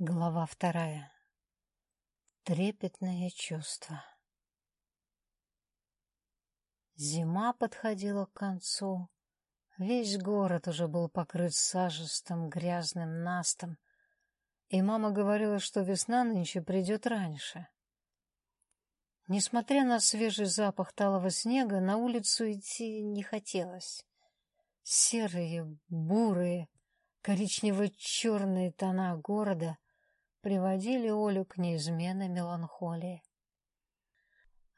Глава вторая. Трепетное чувство. Зима подходила к концу. Весь город уже был покрыт сажистым грязным настом, и мама говорила, что весна нынче придет раньше. Несмотря на свежий запах талого снега, на улицу идти не хотелось. Серые, бурые, коричнево-черные тона города — приводили Олю к неизменной меланхолии.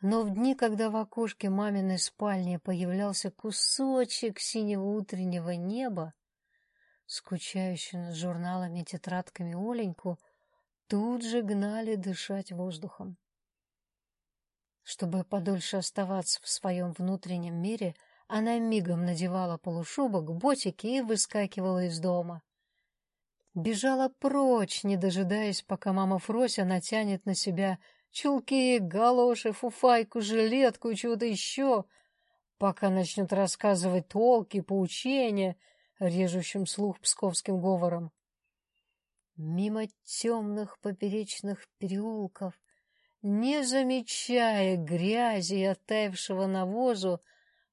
Но в дни, когда в окошке маминой спальни появлялся кусочек синего утреннего неба, скучающий над журналами и тетрадками Оленьку, тут же гнали дышать воздухом. Чтобы подольше оставаться в своем внутреннем мире, она мигом надевала полушубок, ботики и выскакивала из дома. Бежала прочь, не дожидаясь, пока мама Фрося натянет на себя чулки, галоши, фуфайку, жилетку и чего-то еще, пока начнет рассказывать толки, поучения, режущим слух псковским говором. Мимо темных поперечных переулков, не замечая грязи и оттаившего навозу,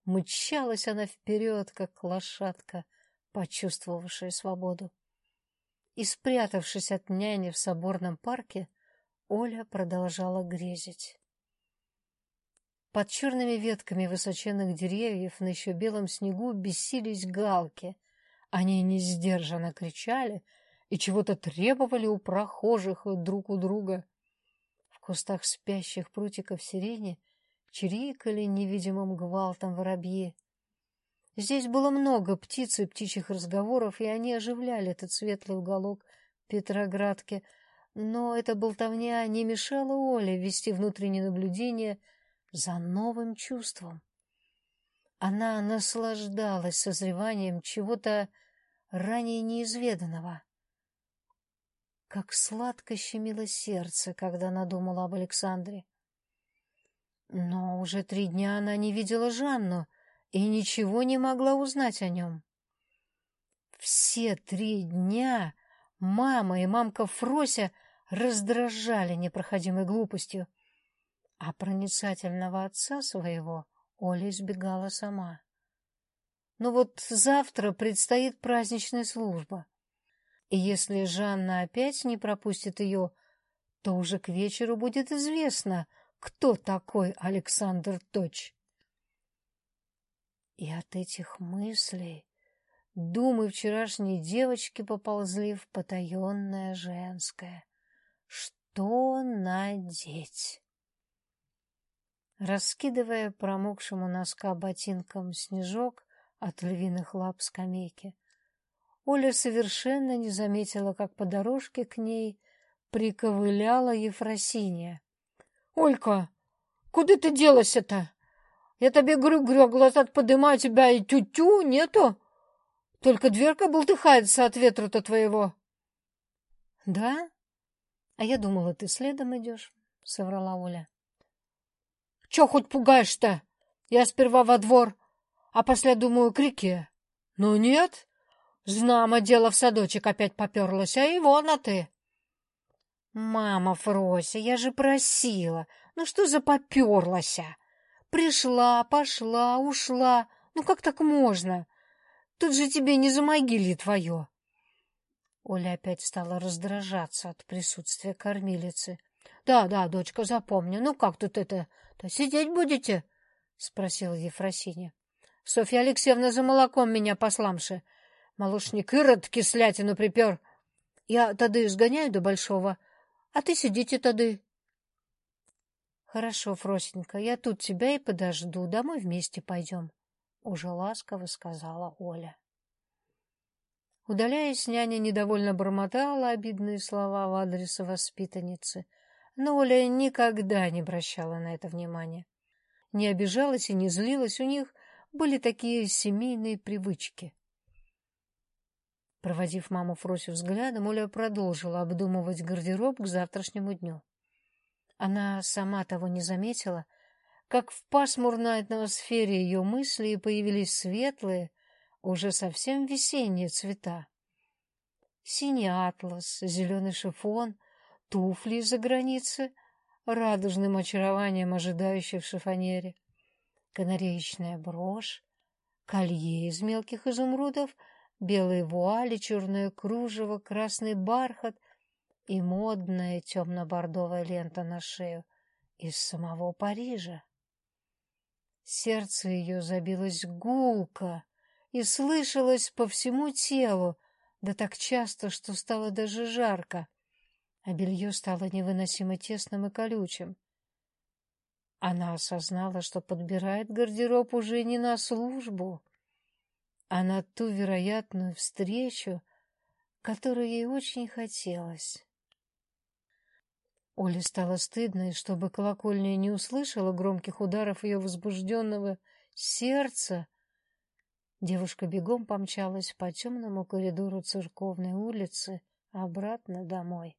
мчалась она вперед, как лошадка, почувствовавшая свободу и, спрятавшись от няни в соборном парке, Оля продолжала грезить. Под черными ветками высоченных деревьев на еще белом снегу бесились галки. Они несдержанно кричали и чего-то требовали у прохожих друг у друга. В кустах спящих прутиков сирени чирикали невидимым гвалтом воробьи. Здесь было много птиц и птичьих разговоров, и они оживляли этот светлый уголок Петроградки, но эта болтовня не мешала Оле вести внутреннее наблюдение за новым чувством. Она наслаждалась созреванием чего-то ранее неизведанного. Как сладко щемило сердце, когда она думала об Александре. Но уже три дня она не видела Жанну — и ничего не могла узнать о нем. Все три дня мама и мамка Фрося раздражали непроходимой глупостью, а проницательного отца своего Оля избегала сама. Но вот завтра предстоит праздничная служба, и если Жанна опять не пропустит ее, то уже к вечеру будет известно, кто такой Александр Точ. И от этих мыслей думы вчерашней девочки поползли в потаенное женское. Что надеть? Раскидывая промокшему носка ботинком снежок от львиных лап скамейки, Оля совершенно не заметила, как по дорожке к ней приковыляла Ефросинья. — Олька, куда ты делась-то? Я тебе говорю, глаза подымаю тебя и тю-тю, нету. Только дверка болтыхается от ветра-то твоего. — Да? А я думала, ты следом идешь, — соврала Оля. — Че хоть пугаешь-то? Я сперва во двор, а после думаю, к реке. Ну нет, знамо дело в садочек опять поперлась, а и вон, а ты. — Мама Фрося, я же просила, ну что за поперлася? Пришла, пошла, ушла. Ну как так можно? Тут же тебе не за могилье твое. Оля опять стала раздражаться от присутствия кормилицы. — Да, да, дочка, запомню. Ну как тут это? -то? Сидеть будете? — спросила Ефросиня. — Софья Алексеевна за молоком меня посламши. Малушник Ирод кислятину припер. Я тады сгоняю до Большого, а ты сидите тады. Хорошо, Фросенька, я тут тебя и подожду. Домой вместе пойдем. Уже ласково сказала Оля. Удаляясь, няня недовольно бормотала обидные слова в адрес воспитанницы, но Оля никогда не обращала на это внимания. Не обижалась и не злилась, у них были такие семейные привычки. Проводив маму Фросю взглядом, Оля продолжила обдумывать гардероб к завтрашнему дню. Она сама того не заметила, как в пасмурной атмосфере ее мысли появились светлые, уже совсем весенние цвета. Синий атлас, зеленый шифон, туфли из-за границы, радужным очарованием ожидающей в шифонере, канареечная брошь, колье из мелких изумрудов, белые вуали, черное кружево, красный бархат и модная темно-бордовая лента на шею из самого Парижа. Сердце ее забилось гулко и слышалось по всему телу, да так часто, что стало даже жарко, а белье стало невыносимо тесным и колючим. Она осознала, что подбирает гардероб уже не на службу, а на ту вероятную встречу, которую ей очень хотелось. Оле стало стыдно, и чтобы колокольня не услышала громких ударов ее возбужденного сердца, девушка бегом помчалась по темному коридору церковной улицы обратно домой.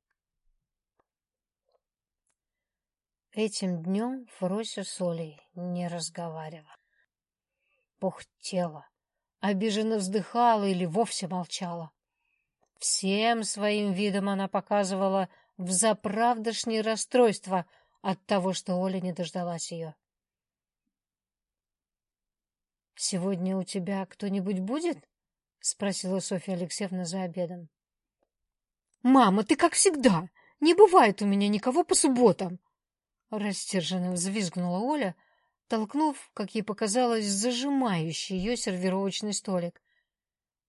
Этим днем Фрося с Олей не разговаривала. Пухтела, обиженно вздыхала или вовсе молчала. Всем своим видом она показывала в заправдошнее расстройство от того, что Оля не дождалась ее. «Сегодня у тебя кто-нибудь будет?» — спросила Софья Алексеевна за обедом. «Мама, ты как всегда! Не бывает у меня никого по субботам!» Растерженно взвизгнула Оля, толкнув, как ей показалось, зажимающий ее сервировочный столик.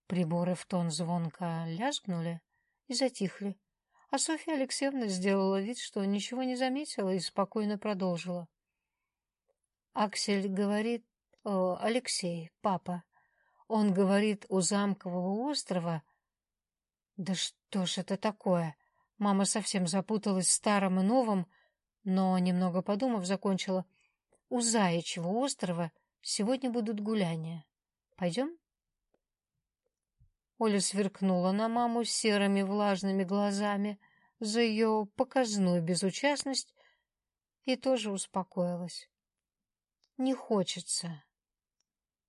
Приборы в тон звонко лязгнули и затихли. А Софья Алексеевна сделала вид, что ничего не заметила и спокойно продолжила. Аксель говорит... О, Алексей, папа. Он говорит, у замкового острова... Да что ж это такое? Мама совсем запуталась в старом и новом, но, немного подумав, закончила. У Заячьего острова сегодня будут гуляния. Пойдем? Оля сверкнула на маму серыми влажными глазами за ее показную безучастность и тоже успокоилась. Не хочется.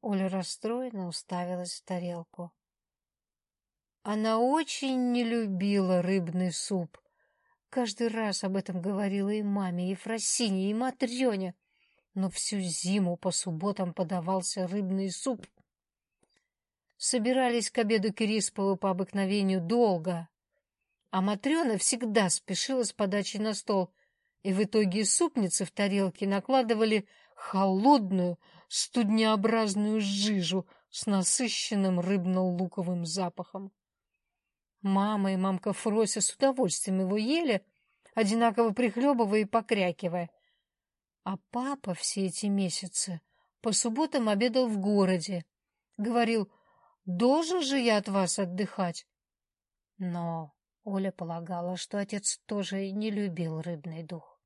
Оля расстроенно уставилась в тарелку. Она очень не любила рыбный суп. Каждый раз об этом говорила и маме, и Фросине, и Матрёне. Но всю зиму по субботам подавался рыбный суп — Собирались к обеду Кирисповы по обыкновению долго, а Матрена всегда спешила с подачей на стол, и в итоге супницы в тарелке накладывали холодную, студнеобразную жижу с насыщенным рыбно-луковым запахом. Мама и мамка Фрося с удовольствием его ели, одинаково прихлебывая и покрякивая. А папа все эти месяцы по субботам обедал в городе. Говорил, Должен же я от вас отдыхать. Но Оля полагала, что отец тоже не любил рыбный дух.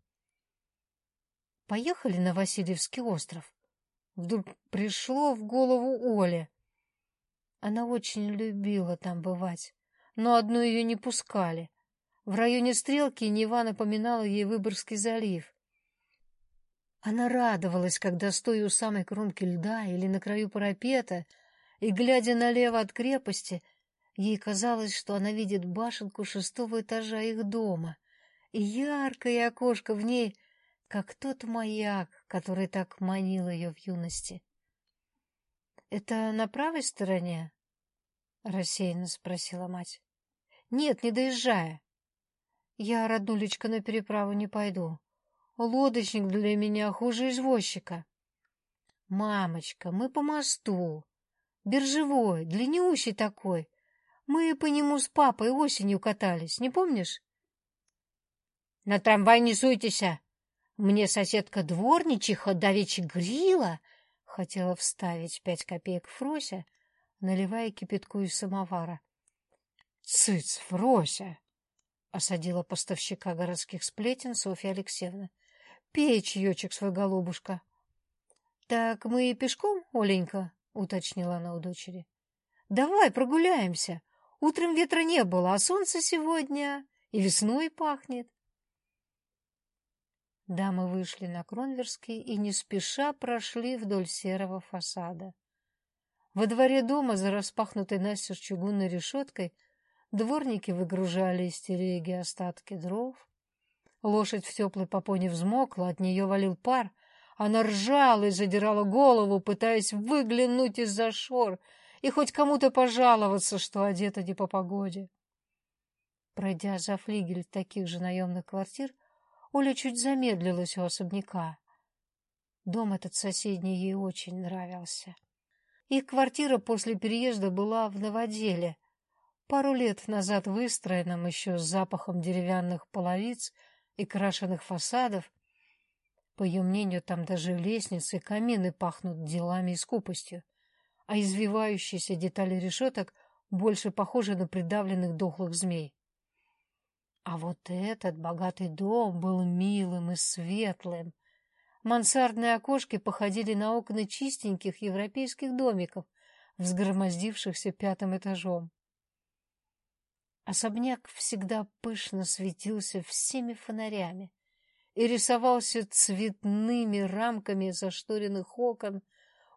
Поехали на Васильевский остров. Вдруг пришло в голову Оле. Она очень любила там бывать, но одну ее не пускали. В районе Стрелки Нева напоминала ей Выборгский залив. Она радовалась, когда, стоя у самой кромки льда или на краю парапета, и, глядя налево от крепости, ей казалось, что она видит башенку шестого этажа их дома, и яркое окошко в ней, как тот маяк, который так манил ее в юности. — Это на правой стороне? — рассеянно спросила мать. — Нет, не доезжая. Я, роднулечка, на переправу не пойду. Лодочник для меня хуже извозчика. — Мамочка, мы по мосту. Биржевой, длиннющий такой. Мы по нему с папой осенью катались, не помнишь? — На трамвай не суйтесь! Мне соседка дворничиха давеча грила! — хотела вставить пять копеек Фрося, наливая кипятку из самовара. — Цыц, Фрося! — осадила поставщика городских сплетен Софья Алексеевна. — Пей чаечек свой, голубушка. — Так мы и пешком, Оленька? — уточнила она у дочери. — Давай прогуляемся. Утром ветра не было, а солнце сегодня и весной пахнет. Дамы вышли на Кронверский и не спеша прошли вдоль серого фасада. Во дворе дома, за распахнутой настежь чугунной решеткой, Дворники выгружали из телеги остатки дров. Лошадь в теплой попоне взмокла, от нее валил пар. Она ржала и задирала голову, пытаясь выглянуть из-за шор и хоть кому-то пожаловаться, что одета не по погоде. Пройдя за флигель таких же наемных квартир, Оля чуть замедлилась у особняка. Дом этот соседний ей очень нравился. Их квартира после переезда была в новоделе, пару лет назад выстроенном еще с запахом деревянных половиц и крашеных фасадов. По ее мнению, там даже лестницы и камины пахнут делами и скупостью, а извивающиеся детали решеток больше похожи на придавленных дохлых змей. А вот этот богатый дом был милым и светлым, Мансардные окошки походили на окна чистеньких европейских домиков, взгромоздившихся пятым этажом. Особняк всегда пышно светился всеми фонарями и рисовался цветными рамками зашторенных окон,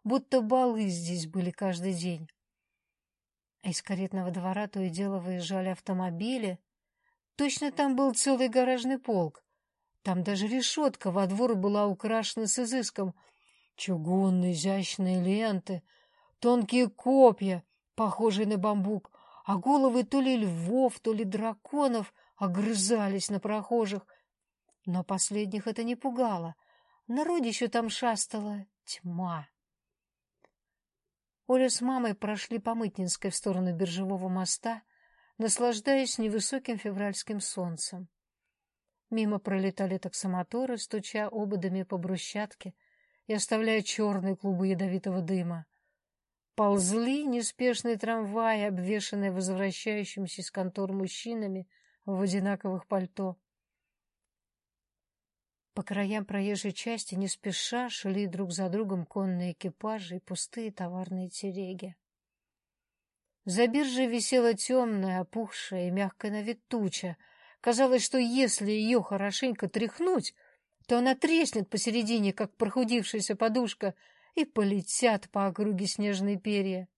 будто балы здесь были каждый день. Из каретного двора то и дело выезжали автомобили. Точно там был целый гаражный полк, там даже решетка во двор была украшена с изыском. Чугунные изящные ленты, тонкие копья, похожие на бамбук, а головы то ли львов, то ли драконов огрызались на прохожих. Но последних это не пугало. Народищу там шастала тьма. Оля с мамой прошли по Мытнинской в сторону Биржевого моста, наслаждаясь невысоким февральским солнцем. Мимо пролетали таксомоторы, стуча ободами по брусчатке и оставляя черные клубы ядовитого дыма. Ползли неспешные трамваи, обвешанные возвращающимися из контор мужчинами в одинаковых пальто. По краям проезжей части не спеша шли друг за другом конные экипажи и пустые товарные телеги. За биржей висела темная, опухшая и мягкая на вид туча — Казалось, что если ее хорошенько тряхнуть, то она треснет посередине, как прохудившаяся подушка, и полетят по округе снежные перья.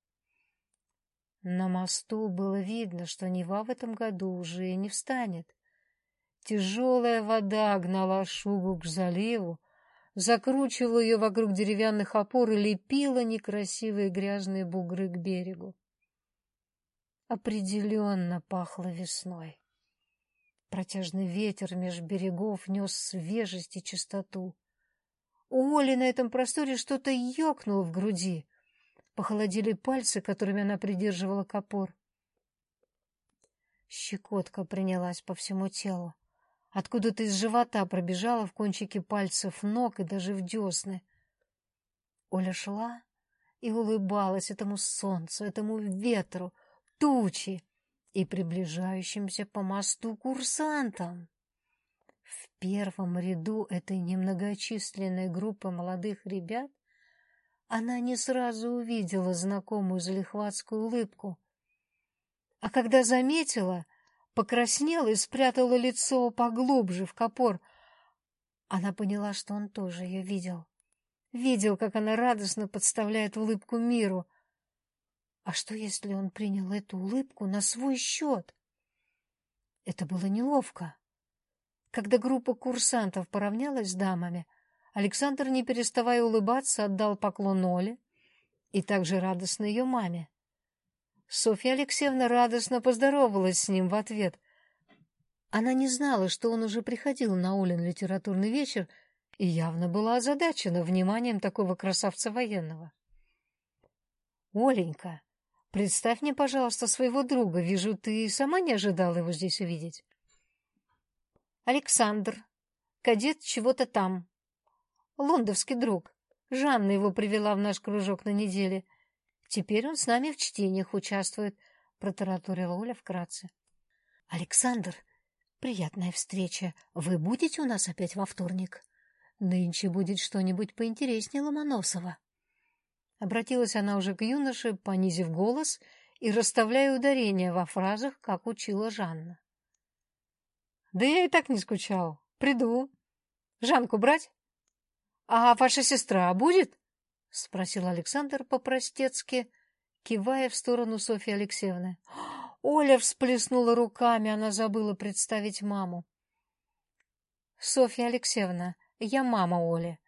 На мосту было видно, что Нева в этом году уже не встанет. Тяжелая вода гнала шубу к заливу, закручивала ее вокруг деревянных опор и лепила некрасивые грязные бугры к берегу. Определенно пахло весной. Протяжный ветер меж берегов нес свежесть и чистоту. У Оли на этом просторе что-то ёкнуло в груди. Похолодели пальцы, которыми она придерживала копор. Щекотка принялась по всему телу. Откуда-то из живота пробежала в кончики пальцев ног и даже в десны. Оля шла и улыбалась этому солнцу, этому ветру, тучи, и приближающимся по мосту курсантам. В первом ряду этой немногочисленной группы молодых ребят она не сразу увидела знакомую залихватскую улыбку, а когда заметила, покраснела и спрятала лицо поглубже в копор. Она поняла, что он тоже ее видел. Видел, как она радостно подставляет улыбку миру — а что, если он принял эту улыбку на свой счет? Это было неловко. Когда группа курсантов поравнялась с дамами, Александр, не переставая улыбаться, отдал поклон Оле и также радостно ее маме. Софья Алексеевна радостно поздоровалась с ним в ответ. Она не знала, что он уже приходил на Олин литературный вечер и явно была озадачена вниманием такого красавца военного. «Оленька, Представь мне, пожалуйста, своего друга. Вижу, ты сама не ожидала его здесь увидеть. Александр, кадет чего-то там. Лондовский друг. Жанна его привела в наш кружок на неделе. Теперь он с нами в чтениях участвует, протараторила Оля вкратце. Александр, приятная встреча. Вы будете у нас опять во вторник? Нынче будет что-нибудь поинтереснее Ломоносова. Обратилась она уже к юноше, понизив голос и расставляя ударения во фразах, как учила Жанна. «Да я и так не скучал. Приду. Жанку брать?» «А ваша сестра будет?» — спросил Александр по-простецки, кивая в сторону Софьи Алексеевны. Оля всплеснула руками, она забыла представить маму. «Софья Алексеевна, я мама Оли».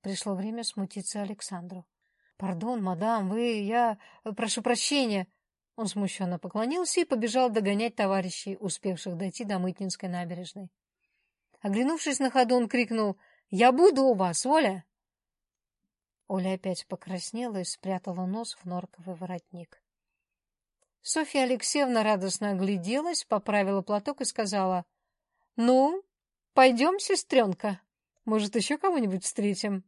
Пришло время смутиться Александру. «Пардон, мадам, вы... я... прошу прощения». Он смущенно поклонился и побежал догонять товарищей, успевших дойти до Мытнинской набережной. Оглянувшись на ходу, он крикнул «Я буду у вас, Оля!» Оля опять покраснела и спрятала нос в норковый воротник. Софья Алексеевна радостно огляделась, поправила платок и сказала «Ну, пойдем, сестренка, может, еще кого-нибудь встретим?»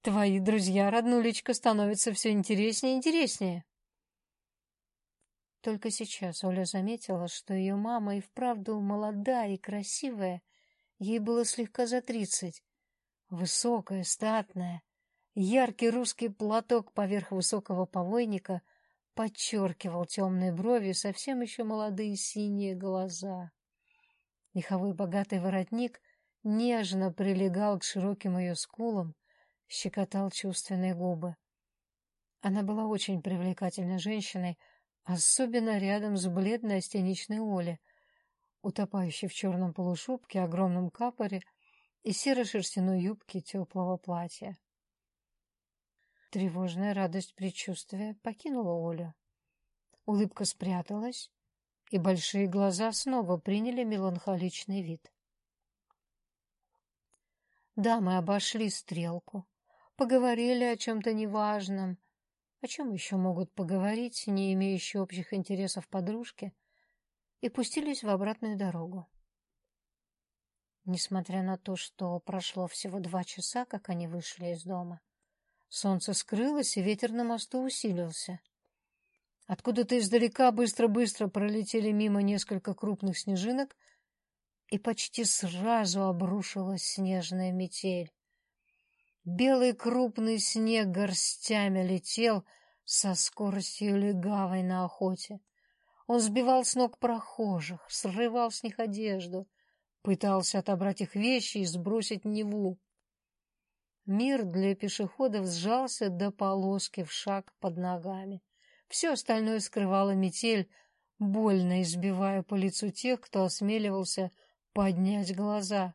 Твои друзья, роднулечка, становятся все интереснее и интереснее. Только сейчас Оля заметила, что ее мама и вправду молодая и красивая. Ей было слегка за тридцать. Высокая, статная. Яркий русский платок поверх высокого повойника подчеркивал темные брови совсем еще молодые синие глаза. Меховой богатый воротник нежно прилегал к широким ее скулам, щекотал чувственные губы. Она была очень привлекательной женщиной, особенно рядом с бледной астеничной Олей, утопающей в черном полушубке, огромном капоре и серо-шерстяной юбке теплого платья. Тревожная радость предчувствия покинула Олю. Улыбка спряталась, и большие глаза снова приняли меланхоличный вид. Дамы обошли стрелку, поговорили о чем-то неважном, о чем еще могут поговорить, не имеющие общих интересов подружки, и пустились в обратную дорогу. Несмотря на то, что прошло всего два часа, как они вышли из дома, солнце скрылось, и ветер на мосту усилился. Откуда-то издалека быстро-быстро пролетели мимо несколько крупных снежинок, и почти сразу обрушилась снежная метель. Белый крупный снег горстями летел со скоростью легавой на охоте. Он сбивал с ног прохожих, срывал с них одежду, пытался отобрать их вещи и сбросить Неву. Мир для пешеходов сжался до полоски в шаг под ногами. Все остальное скрывала метель, больно избивая по лицу тех, кто осмеливался поднять глаза.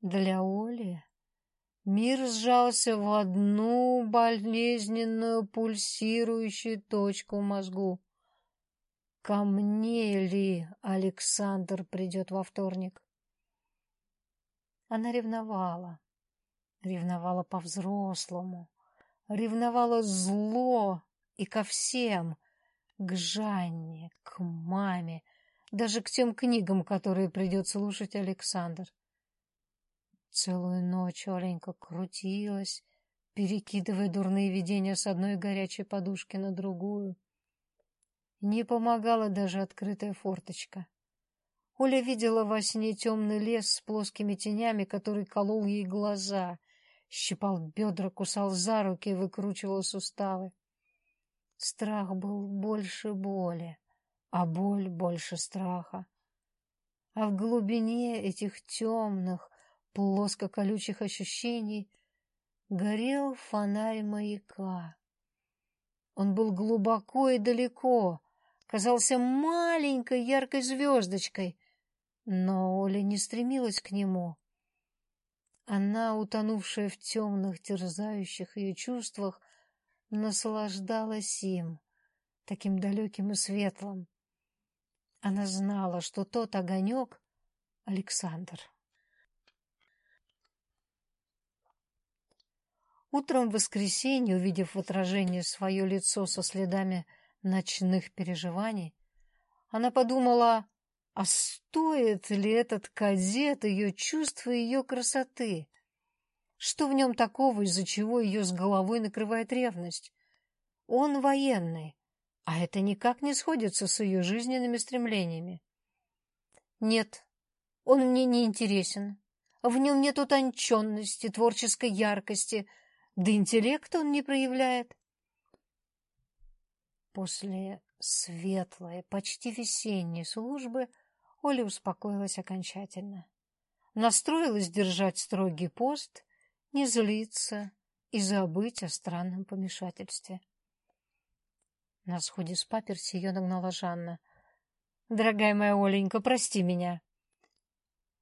Для Оли Мир сжался в одну болезненную пульсирующую точку мозгу. Ко мне ли Александр придет во вторник? Она ревновала. Ревновала по-взрослому. Ревновала зло и ко всем. К Жанне, к маме, даже к тем книгам, которые придет слушать Александр. Целую ночь Оленька крутилась, перекидывая дурные видения с одной горячей подушки на другую. Не помогала даже открытая форточка. Оля видела во сне темный лес с плоскими тенями, который колол ей глаза, щипал бедра, кусал за руки и выкручивал суставы. Страх был больше боли, а боль больше страха. А в глубине этих темных, плоско-колючих ощущений горел фонарь маяка. Он был глубоко и далеко, казался маленькой яркой звездочкой, но Оля не стремилась к нему. Она, утонувшая в темных, терзающих ее чувствах, наслаждалась им, таким далеким и светлым. Она знала, что тот огонек — Александр. Утром в воскресенье, увидев в отражении свое лицо со следами ночных переживаний, она подумала, а стоит ли этот кадет ее чувства и ее красоты? Что в нем такого, из-за чего ее с головой накрывает ревность? Он военный, а это никак не сходится с ее жизненными стремлениями. Нет, он мне не интересен. В нем нет утонченности, творческой яркости — да интеллект он не проявляет. После светлой, почти весенней службы Оля успокоилась окончательно. Настроилась держать строгий пост, не злиться и забыть о странном помешательстве. На сходе с паперти ее нагнала Жанна. «Дорогая моя Оленька, прости меня!»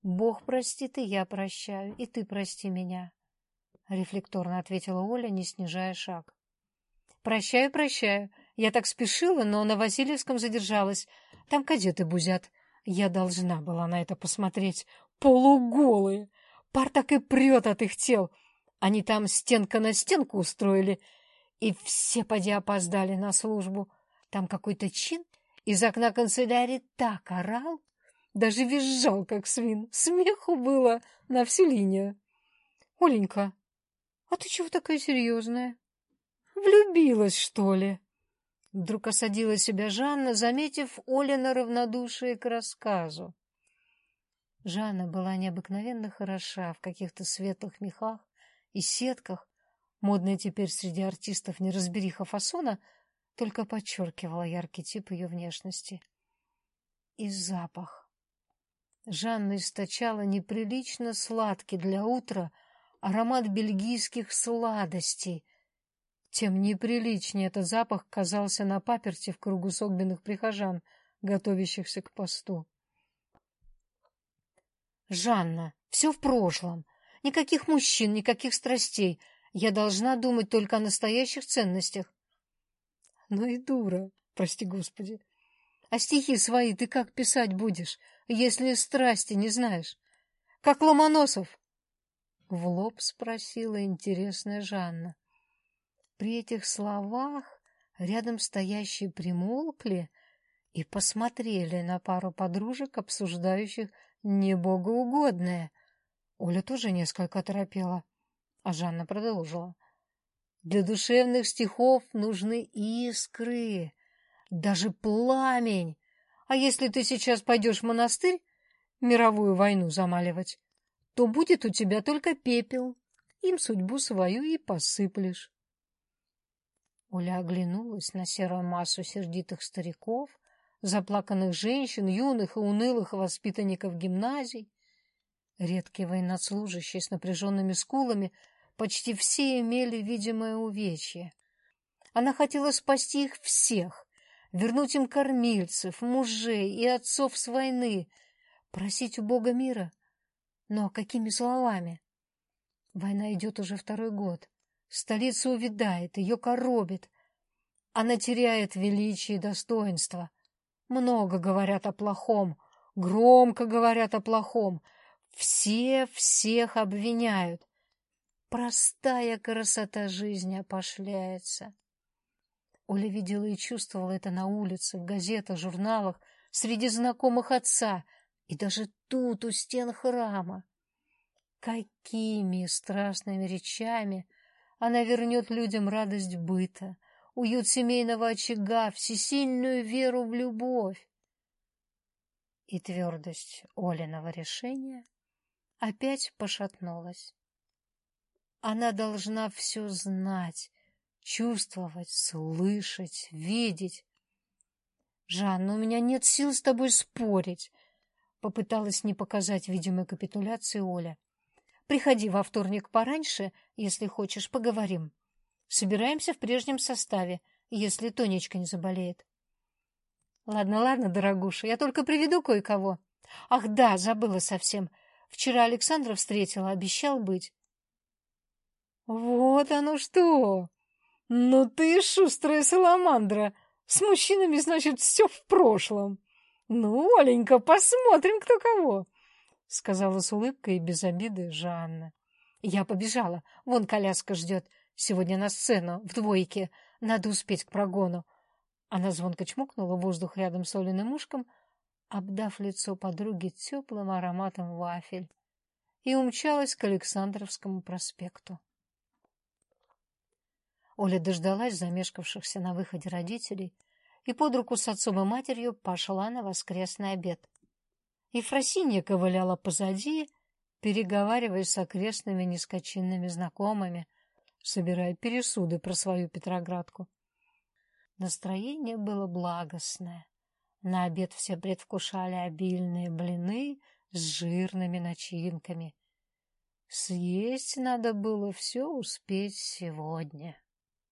«Бог простит, и я прощаю, и ты прости меня», — рефлекторно ответила Оля, не снижая шаг. «Прощаю, прощаю. Я так спешила, но на Васильевском задержалась. Там кадеты бузят. Я должна была на это посмотреть. Полуголые! Пар так и прет от их тел. Они там стенка на стенку устроили, и все поди опоздали на службу. Там какой-то чин из окна канцелярии так орал, даже визжал, как свин. Смеху было на всю линию. — Оленька, а ты чего такая серьезная? Влюбилась, что ли? Вдруг осадила себя Жанна, заметив Олина равнодушие к рассказу. Жанна была необыкновенно хороша в каких-то светлых мехах и сетках. Модная теперь среди артистов неразбериха фасона только подчеркивала яркий тип ее внешности. И запах. Жанна источала неприлично сладкий для утра аромат бельгийских сладостей, тем неприличнее этот запах казался на паперти в кругу согбенных прихожан, готовящихся к посту. «Жанна, все в прошлом. Никаких мужчин, никаких страстей. Я должна думать только о настоящих ценностях». «Ну и дура, прости господи. А стихи свои ты как писать будешь, если страсти не знаешь? Как Ломоносов?» В лоб спросила интересная Жанна. При этих словах рядом стоящие примолкли и посмотрели на пару подружек, обсуждающих небогоугодное. Оля тоже несколько оторопела, а Жанна продолжила. Для душевных стихов нужны искры, даже пламень. А если ты сейчас пойдешь в монастырь мировую войну замаливать, то будет у тебя только пепел. Им судьбу свою и посыплешь. Оля оглянулась на серую массу сердитых стариков, заплаканных женщин, юных и унылых воспитанников гимназий. Редкие военнослужащие с напряженными скулами почти все имели видимое увечье. Она хотела спасти их всех, вернуть им кормильцев, мужей и отцов с войны, просить у Бога мира. Но какими словами? Война идет уже второй год. Столица увядает, ее коробит. Она теряет величие и достоинство. Много говорят о плохом, громко говорят о плохом. Все всех обвиняют. Простая красота жизни опошляется. Оля видела и чувствовала это на улице, в газетах, журналах, среди знакомых отца и даже тут, у стен храма. Какими страстными речами она вернет людям радость быта, уют семейного очага, всесильную веру в любовь. И твердость Олиного решения опять пошатнулась. Она должна все знать, чувствовать, слышать, видеть. «Жанна, у меня нет сил с тобой спорить», — попыталась не показать видимой капитуляции Оля. Приходи во вторник пораньше, если хочешь, поговорим. Собираемся в прежнем составе, если Тонечка не заболеет. Ладно, ладно, дорогуша, я только приведу кое-кого. Ах, да, забыла совсем. Вчера Александра встретила, обещал быть. Вот оно что! Ну ты шустрая саламандра! С мужчинами, значит, все в прошлом. Ну, Оленька, посмотрим, кто кого. — сказала с улыбкой и без обиды Жанна. Я побежала. Вон коляска ждет. Сегодня на сцену, в двойке. Надо успеть к прогону. Она звонко чмокнула воздух рядом с Олиным ушком, обдав лицо подруги теплым ароматом вафель, и умчалась к Александровскому проспекту. Оля дождалась замешкавшихся на выходе родителей и под руку с отцом и матерью пошла на воскресный обед. Ефросинья ковыляла позади, переговариваясь с окрестными нескочинными знакомыми, собирая пересуды про свою Петроградку. Настроение было благостное. На обед все предвкушали обильные блины с жирными начинками. Съесть надо было все успеть сегодня.